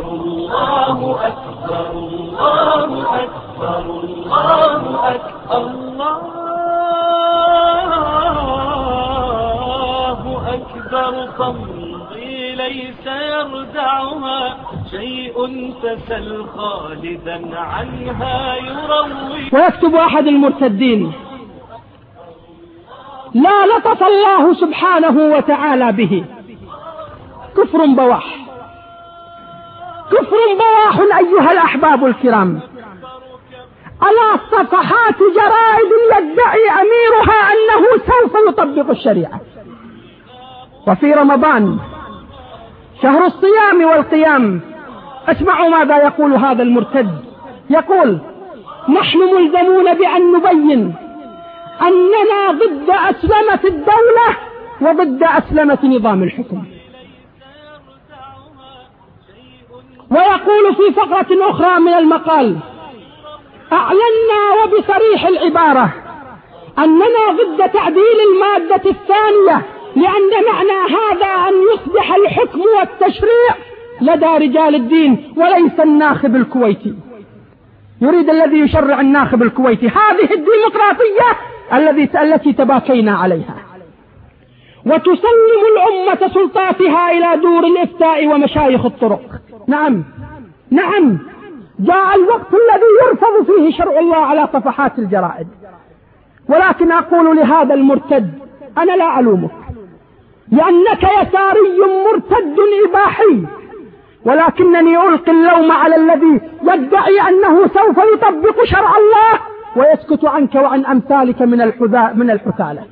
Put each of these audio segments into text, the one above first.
الله أكبر الله أكبر الله أكبر الله أكبر. تمضي ليس يردعها شيء تسل خالدا عنها يروي. ويكتب أحد المرتدين لا لطف الله سبحانه وتعالى به. كفر بواح كفر بواح أيها الأحباب الكرام. على صفحات جرائد يدعي أميرها أنه سوف يطبق الشريعة. وفي رمضان شهر الصيام والقيام اسمعوا ماذا يقول هذا المرتد. يقول نحن ملزمون بأن نبين أننا ضد أسلمة الدولة وضد أسلمة نظام الحكم. ويقول في فقرة أخرى من المقال أعلنا وبصريح العبارة أننا ضد تعديل المادة الثانية لأن معنى هذا أن يصبح الحكم والتشريع لدى رجال الدين وليس الناخب الكويتي. يريد الذي يشرع الناخب الكويتي. هذه الديمقراطية التي تباكينا عليها. وتسلم الأمة سلطاتها إلى دور الإفتاء ومشايخ الطرق. نعم. نعم. جاء الوقت الذي يرفض فيه شرع الله على صفحات الجرائد. ولكن أقول لهذا المرتد أنا لا ألومك. لأنك يساري مرتد إباحي. ولكنني ألقي اللوم على الذي يدعي أنه سوف يطبق شرع الله ويسكت عنك وعن أمثالك من الحثالة.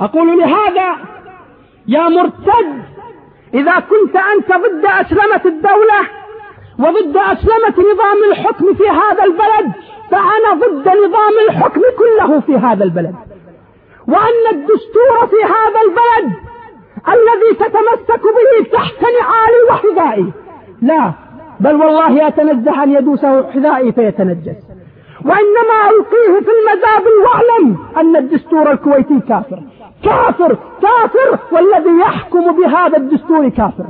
أقول لهذا يا مرتد إذا كنت أنت ضد أسلمة الدولة وضد أسلمة نظام الحكم في هذا البلد فأنا ضد نظام الحكم كله في هذا البلد. وأن الدستور في هذا البلد الذي تتمسك به تحت نعالي وحذائي. لا بل والله أتنزه أن يدوسه حذائي فيتنجس. وإنما ألقيه في المزابل واعلم أن الدستور الكويتي كافر. كافر كافر والذي يحكم بهذا الدستور كافر.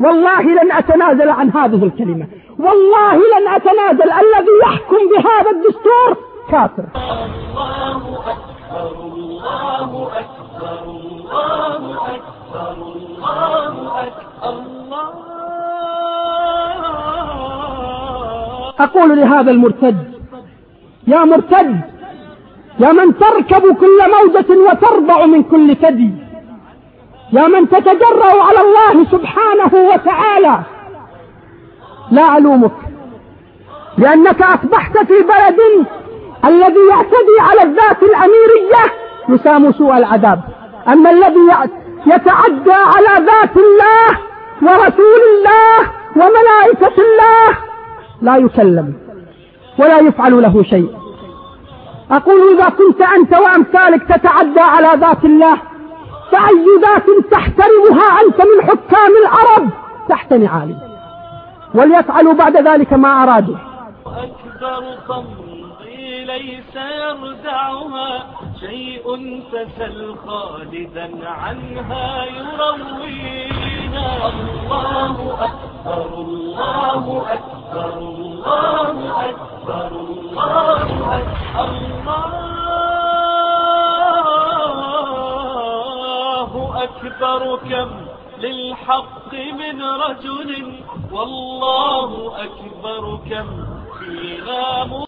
والله لن أتنازل عن هذه الكلمة. والله لن أتنازل. الذي يحكم بهذا الدستور كافر. الله أكبر الله أكبر الله أكبر الله أكبر الله أقول لهذا المرتد يا مرتد يا من تركب كل موجة وتربع من كل ثدي يا من تتجرأ على الله سبحانه وتعالى. لا ألومك لأنك أصبحت في بلد الذي يعتدي على الذات الأميرية يسام سوء العذاب. أما الذي يتعدى على ذات الله ورسول الله وملائكة الله لا يكلم ولا يفعل له شيء. أقول إذا كنت أنت وأمثالك تتعدى على ذات الله فأي ذات تحترمها أنت من حكام العرب؟ تحت نعالي وليفعلوا بعد ذلك ما أرادوا أكبر تمضي ليس يردعها شيء تسل خالدا عنها يروينا. الله أكبر الله أكبر الله أكبر. الله أكبر الله أكبر كم للحق من رجل والله أكبر كم فينا